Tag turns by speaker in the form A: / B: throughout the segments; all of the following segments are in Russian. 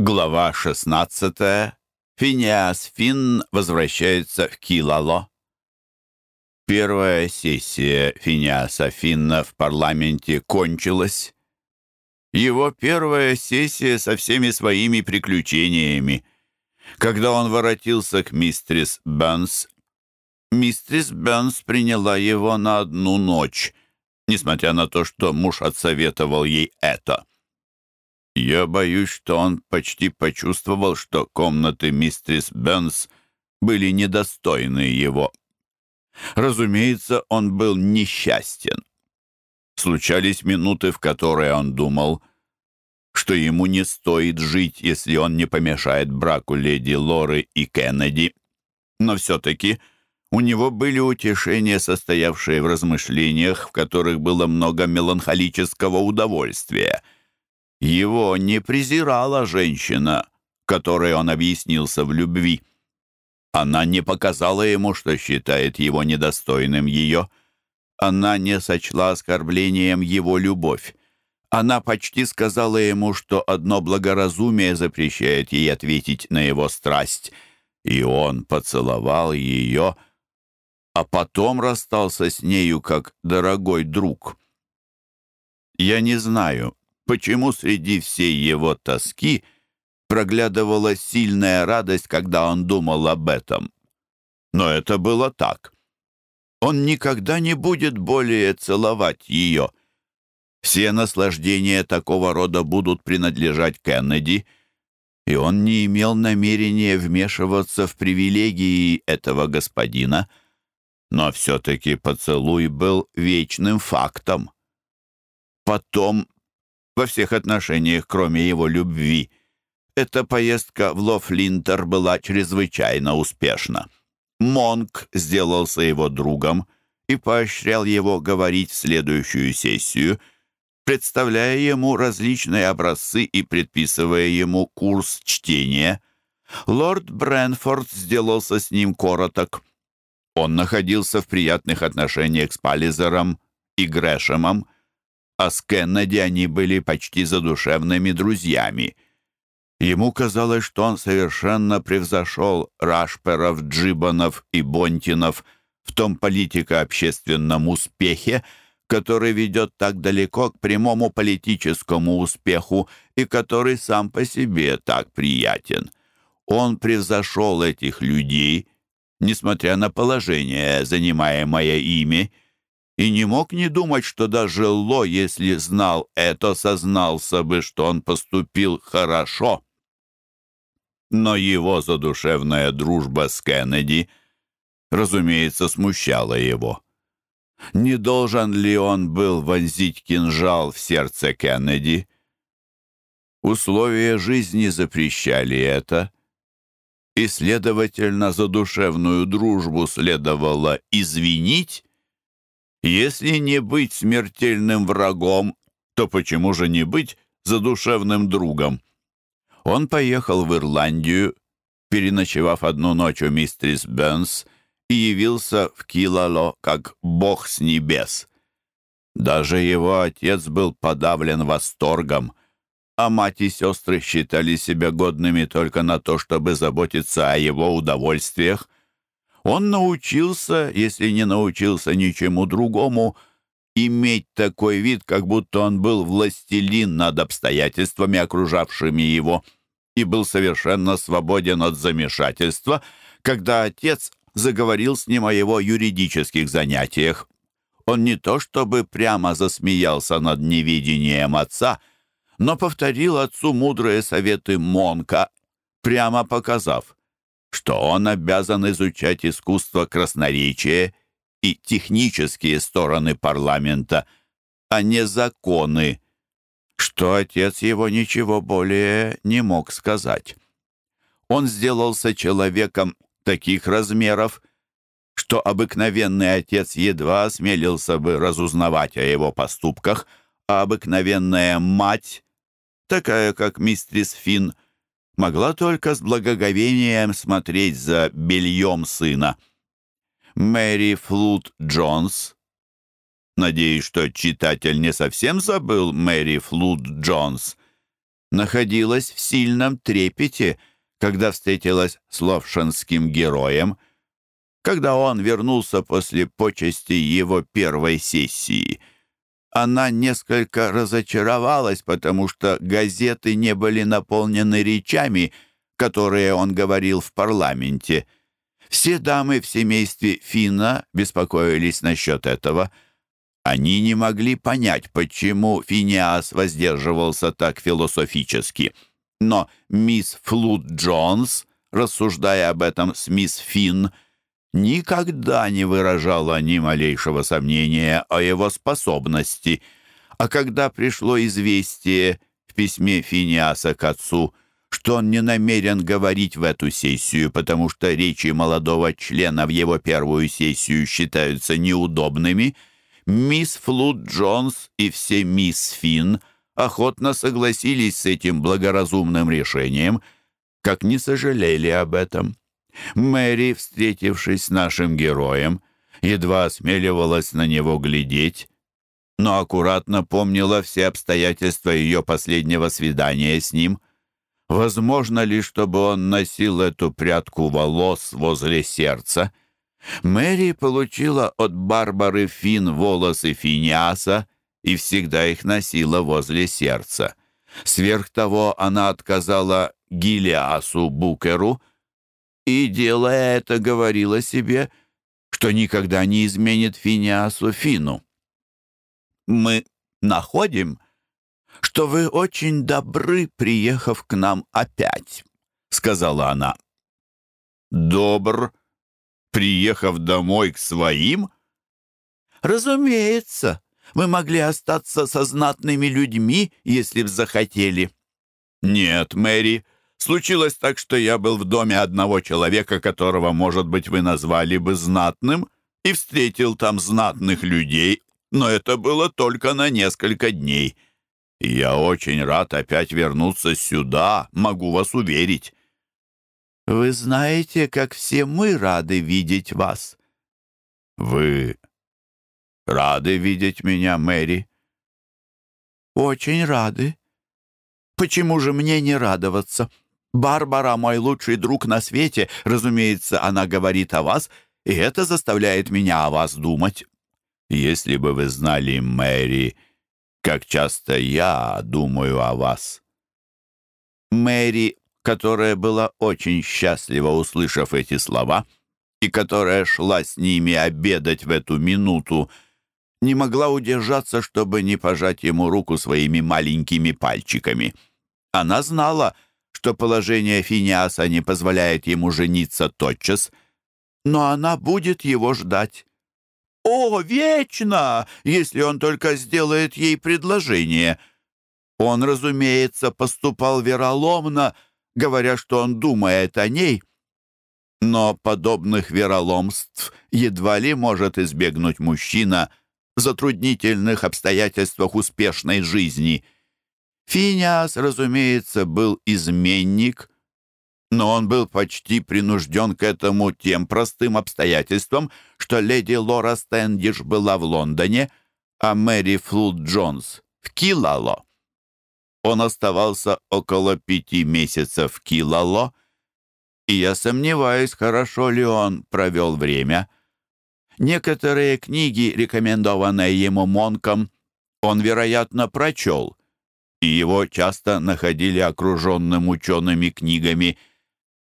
A: Глава 16. Финиас Финн возвращается в Килало. Первая сессия Финиаса Финна в парламенте кончилась. Его первая сессия со всеми своими приключениями. Когда он воротился к мистрис Бенс, мистрис Бенс приняла его на одну ночь, несмотря на то, что муж отсоветовал ей это. Я боюсь, что он почти почувствовал, что комнаты мистерис Бенс были недостойны его. Разумеется, он был несчастен. Случались минуты, в которые он думал, что ему не стоит жить, если он не помешает браку леди Лоры и Кеннеди. Но все-таки у него были утешения, состоявшие в размышлениях, в которых было много меланхолического удовольствия — его не презирала женщина, которой он объяснился в любви. Она не показала ему, что считает его недостойным ее. Она не сочла оскорблением его любовь. Она почти сказала ему, что одно благоразумие запрещает ей ответить на его страсть. И он поцеловал ее, а потом расстался с нею как дорогой друг. Я не знаю, почему среди всей его тоски проглядывала сильная радость, когда он думал об этом. Но это было так. Он никогда не будет более целовать ее. Все наслаждения такого рода будут принадлежать Кеннеди, и он не имел намерения вмешиваться в привилегии этого господина, но все-таки поцелуй был вечным фактом. Потом во всех отношениях, кроме его любви. Эта поездка в Лофлинтер была чрезвычайно успешна. Монк сделался его другом и поощрял его говорить в следующую сессию, представляя ему различные образцы и предписывая ему курс чтения. Лорд Брэнфорд сделался с ним короток. Он находился в приятных отношениях с Паллизером и Грэшемом, а с Кеннеди они были почти задушевными друзьями. Ему казалось, что он совершенно превзошел Рашперов, Джибанов и Бонтинов в том политико-общественном успехе, который ведет так далеко к прямому политическому успеху и который сам по себе так приятен. Он превзошел этих людей, несмотря на положение, занимаемое ими, и не мог не думать, что даже Ло, если знал это, сознался бы, что он поступил хорошо. Но его задушевная дружба с Кеннеди, разумеется, смущала его. Не должен ли он был вонзить кинжал в сердце Кеннеди? Условия жизни запрещали это, и, следовательно, задушевную дружбу следовало извинить, если не быть смертельным врагом, то почему же не быть задушевным другом? Он поехал в Ирландию, переночевав одну ночь у мистерис Бенс, и явился в Килало как бог с небес. Даже его отец был подавлен восторгом, а мать и сестры считали себя годными только на то, чтобы заботиться о его удовольствиях. Он научился, если не научился ничему другому, иметь такой вид, как будто он был властелин над обстоятельствами, окружавшими его, и был совершенно свободен от замешательства, когда отец заговорил с ним о его юридических занятиях. Он не то чтобы прямо засмеялся над невидением отца, но повторил отцу мудрые советы Монка, прямо показав, что он обязан изучать искусство красноречия и технические стороны парламента, а не законы, что отец его ничего более не мог сказать. Он сделался человеком таких размеров, что обыкновенный отец едва осмелился бы разузнавать о его поступках, а обыкновенная мать, такая как мистрис Финн, могла только с благоговением смотреть за бельем сына. Мэри Флуд Джонс. Надеюсь, что читатель не совсем забыл Мэри Флуд Джонс. находилась в сильном трепете, когда встретилась с ловшинским героем, когда он вернулся после почести его первой сессии. Она несколько разочаровалась, потому что газеты не были наполнены речами, которые он говорил в парламенте. Все дамы в семействе Фина беспокоились насчет этого – они не могли понять, почему Финиас воздерживался так философически. Но мисс Флуд Джонс, рассуждая об этом с мисс Финн, никогда не выражала ни малейшего сомнения о его способности. А когда пришло известие в письме Финиаса к отцу, что он не намерен говорить в эту сессию, потому что речи молодого члена в его первую сессию считаются неудобными – Мисс Флуд Джонс и все мисс Финн охотно согласились с этим благоразумным решением, как не сожалели об этом. Мэри, встретившись с нашим героем, едва осмеливалась на него глядеть, но аккуратно помнила все обстоятельства ее последнего свидания с ним. Возможно ли, чтобы он носил эту прядку волос возле сердца — Мэри получила от Барбары Фин волосы Финиаса и всегда их носила возле сердца. Сверх того, она отказала Гилиасу Букеру и, делая это, говорила себе, что никогда не изменит Финиасу Фину. «Мы находим, что вы очень добры, приехав к нам опять», — сказала она. «Добр», приехав домой к своим? Разумеется, мы могли остаться со знатными людьми, если б захотели. Нет, Мэри, случилось так, что я был в доме одного человека, которого, может быть, вы назвали бы знатным, и встретил там знатных людей, но это было только на несколько дней. я очень рад опять вернуться сюда, могу вас уверить. Вы знаете, как все мы рады видеть вас. Вы рады видеть меня, Мэри? Очень рады. Почему же мне не радоваться? Барбара, мой лучший друг на свете, разумеется, она говорит о вас, и это заставляет меня о вас думать. Если бы вы знали, Мэри, как часто я думаю о вас. Мэри которая была очень счастлива, услышав эти слова, и которая шла с ними обедать в эту минуту, не могла удержаться, чтобы не пожать ему руку своими маленькими пальчиками. Она знала, что положение Финиаса не позволяет ему жениться тотчас, но она будет его ждать. О, вечно, если он только сделает ей предложение. Он, разумеется, поступал вероломно, говоря, что он думает о ней, но подобных вероломств едва ли может избегнуть мужчина в затруднительных обстоятельствах успешной жизни. Финиас, разумеется, был изменник, но он был почти принужден к этому тем простым обстоятельством, что леди Лора Стэндиш была в Лондоне, а Мэри Флуд Джонс в Килало. Он оставался около пяти месяцев в Килало, и я сомневаюсь, хорошо ли он провел время. Некоторые книги, рекомендованные ему Монком, он, вероятно, прочел, и его часто находили окруженным учеными книгами.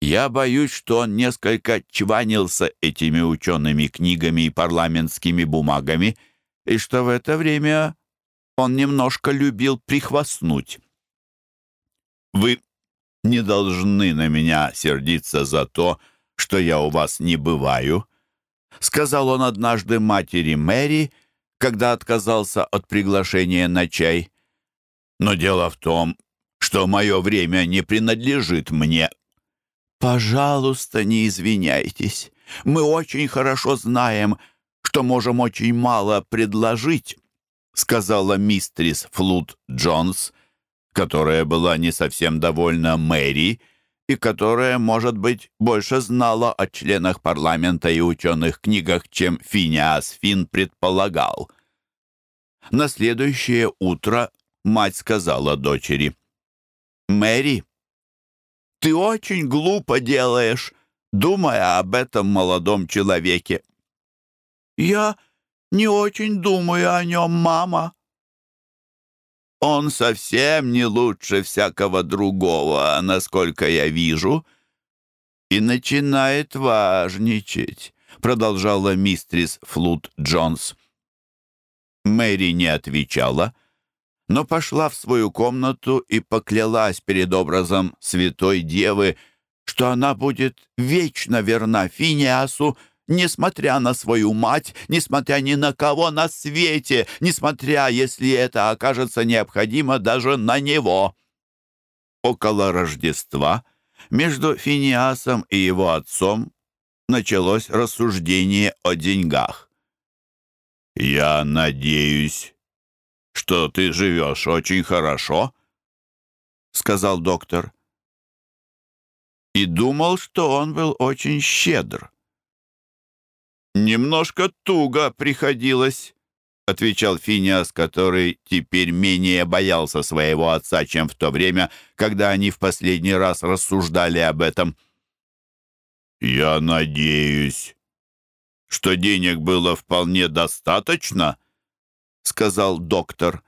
A: Я боюсь, что он несколько чванился этими учеными книгами и парламентскими бумагами, и что в это время он немножко любил прихвастнуть. Вы не должны на меня сердиться за то, что я у вас не бываю», — сказал он однажды матери Мэри, когда отказался от приглашения на чай. «Но дело в том, что мое время не принадлежит мне». «Пожалуйста, не извиняйтесь. Мы очень хорошо знаем, что можем очень мало предложить», — сказала мистрис Флуд Джонс, которая была не совсем довольна Мэри и которая, может быть, больше знала о членах парламента и ученых книгах, чем Финиас Фин предполагал. На следующее утро мать сказала дочери, Мэри, ты очень глупо делаешь, думая об этом молодом человеке.
B: Я не очень думаю о нем, мама.
A: Он совсем не лучше всякого другого, насколько я вижу, и начинает важничать, продолжала мистрис Флут Джонс. Мэри не отвечала, но пошла в свою комнату и поклялась перед образом святой девы, что она будет вечно верна Финиасу, несмотря на свою мать, несмотря ни на кого на свете, несмотря, если это окажется необходимо, даже на него. Около Рождества между Финиасом и его отцом началось рассуждение о деньгах. «Я надеюсь, что ты живешь очень хорошо», — сказал доктор. И думал, что он был очень щедр. «Немножко туго приходилось», — отвечал Финиас, который теперь менее боялся своего отца, чем в то время, когда они в последний раз рассуждали об этом. «Я надеюсь, что денег было вполне достаточно», — сказал доктор.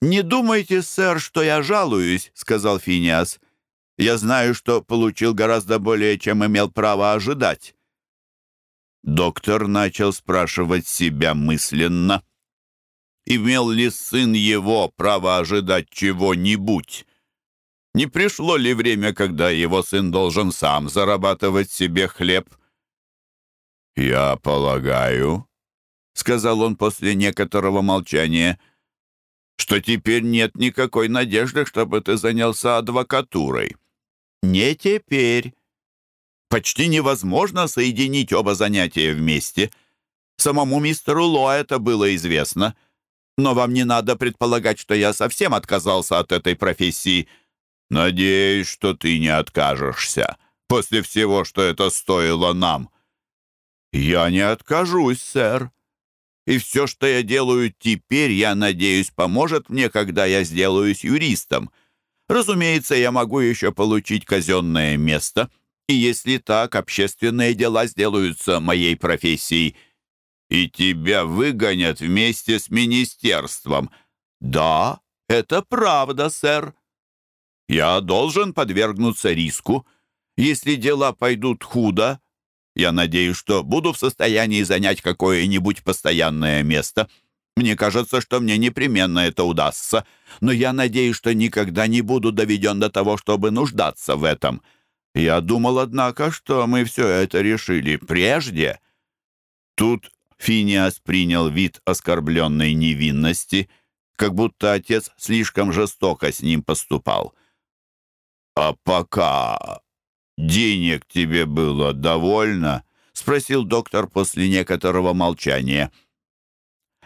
A: «Не думайте, сэр, что я жалуюсь», — сказал Финиас. «Я знаю, что получил гораздо более, чем имел право ожидать». Доктор начал спрашивать себя мысленно, имел ли сын его право ожидать чего-нибудь. Не пришло ли время, когда его сын должен сам зарабатывать себе хлеб? «Я полагаю», — сказал он после некоторого молчания, «что теперь нет никакой надежды, чтобы ты занялся адвокатурой». «Не теперь», Почти невозможно соединить оба занятия вместе. Самому мистеру Ло это было известно. Но вам не надо предполагать, что я совсем отказался от этой профессии. Надеюсь, что ты не откажешься после всего, что это стоило нам. Я не откажусь, сэр. И все, что я делаю теперь, я надеюсь, поможет мне, когда я сделаюсь юристом. Разумеется, я могу еще получить казенное место — и если так, общественные дела сделаются моей профессией. И тебя выгонят вместе с министерством. Да, это правда, сэр. Я должен подвергнуться риску. Если дела пойдут худо, я надеюсь, что буду в состоянии занять какое-нибудь постоянное место. Мне кажется, что мне непременно это удастся, но я надеюсь, что никогда не буду доведен до того, чтобы нуждаться в этом». Я думал, однако, что мы все это решили прежде. Тут Финиас принял вид оскорбленной невинности, как будто отец слишком жестоко с ним поступал. «А пока денег тебе было довольно?» — спросил доктор после некоторого молчания.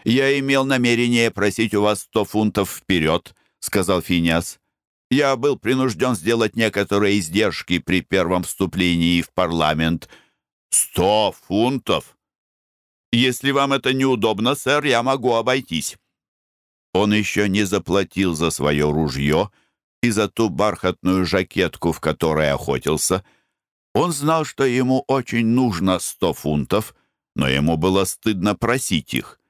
A: «Я имел намерение просить у вас сто фунтов вперед», — сказал Финиас. Я был принужден сделать некоторые издержки при первом вступлении в парламент. Сто фунтов! Если вам это неудобно, сэр, я могу обойтись. Он еще не заплатил за свое ружье и за ту бархатную жакетку, в которой охотился. Он знал, что ему очень нужно сто фунтов, но ему было стыдно просить их.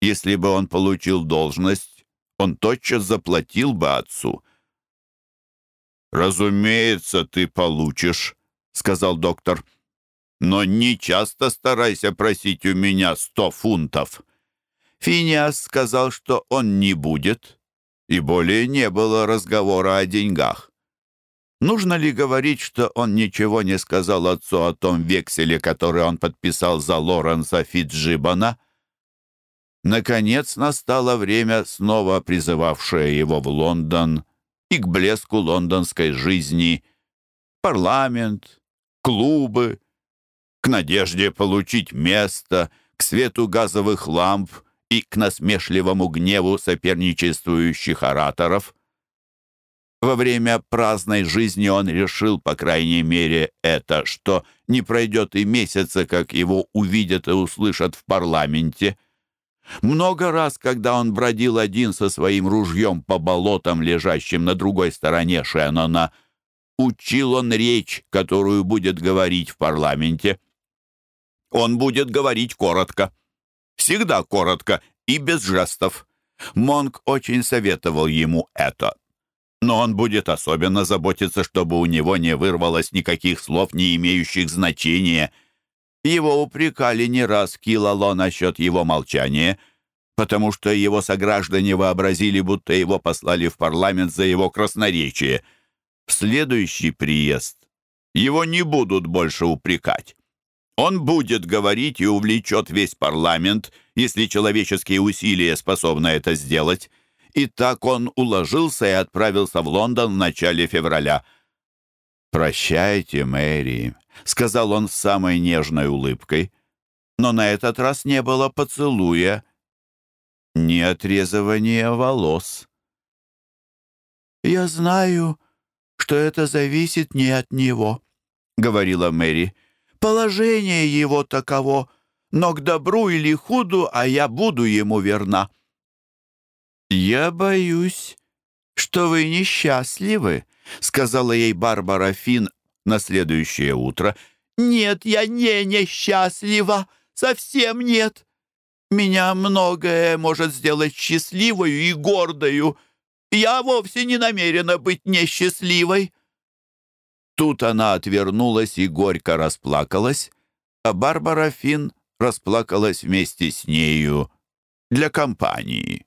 A: Если бы он получил должность, он тотчас заплатил бы отцу — «Разумеется, ты получишь», — сказал доктор. «Но не часто старайся просить у меня сто фунтов». Финиас сказал, что он не будет, и более не было разговора о деньгах. Нужно ли говорить, что он ничего не сказал отцу о том векселе, который он подписал за Лоренса Фитджибана? Наконец настало время, снова призывавшее его в Лондон и к блеску лондонской жизни, парламент, клубы, к надежде получить место, к свету газовых ламп и к насмешливому гневу соперничествующих ораторов. Во время праздной жизни он решил, по крайней мере, это, что не пройдет и месяца, как его увидят и услышат в парламенте. Много раз, когда он бродил один со своим ружьем по болотам, лежащим на другой стороне Шеннона, учил он речь, которую будет говорить в парламенте. Он будет говорить коротко. Всегда коротко и без жестов. Монк очень советовал ему это. Но он будет особенно заботиться, чтобы у него не вырвалось никаких слов, не имеющих значения. Его упрекали не раз Килало насчет его молчания, потому что его сограждане вообразили, будто его послали в парламент за его красноречие. В следующий приезд его не будут больше упрекать. Он будет говорить и увлечет весь парламент, если человеческие усилия способны это сделать. И так он уложился и отправился в Лондон в начале февраля. «Прощайте, Мэри», — сказал он с самой нежной улыбкой. Но на этот раз не было поцелуя, ни отрезывания волос.
B: «Я знаю, что это зависит не от него», — говорила Мэри. «Положение его таково, но к добру или худу, а я буду ему верна». «Я боюсь, что вы несчастливы», — сказала ей Барбара Фин на следующее утро. «Нет, я не несчастлива, совсем нет. Меня многое может сделать счастливою и гордою. Я вовсе не намерена быть несчастливой».
A: Тут она отвернулась и горько расплакалась, а Барбара Фин расплакалась вместе с нею для компании.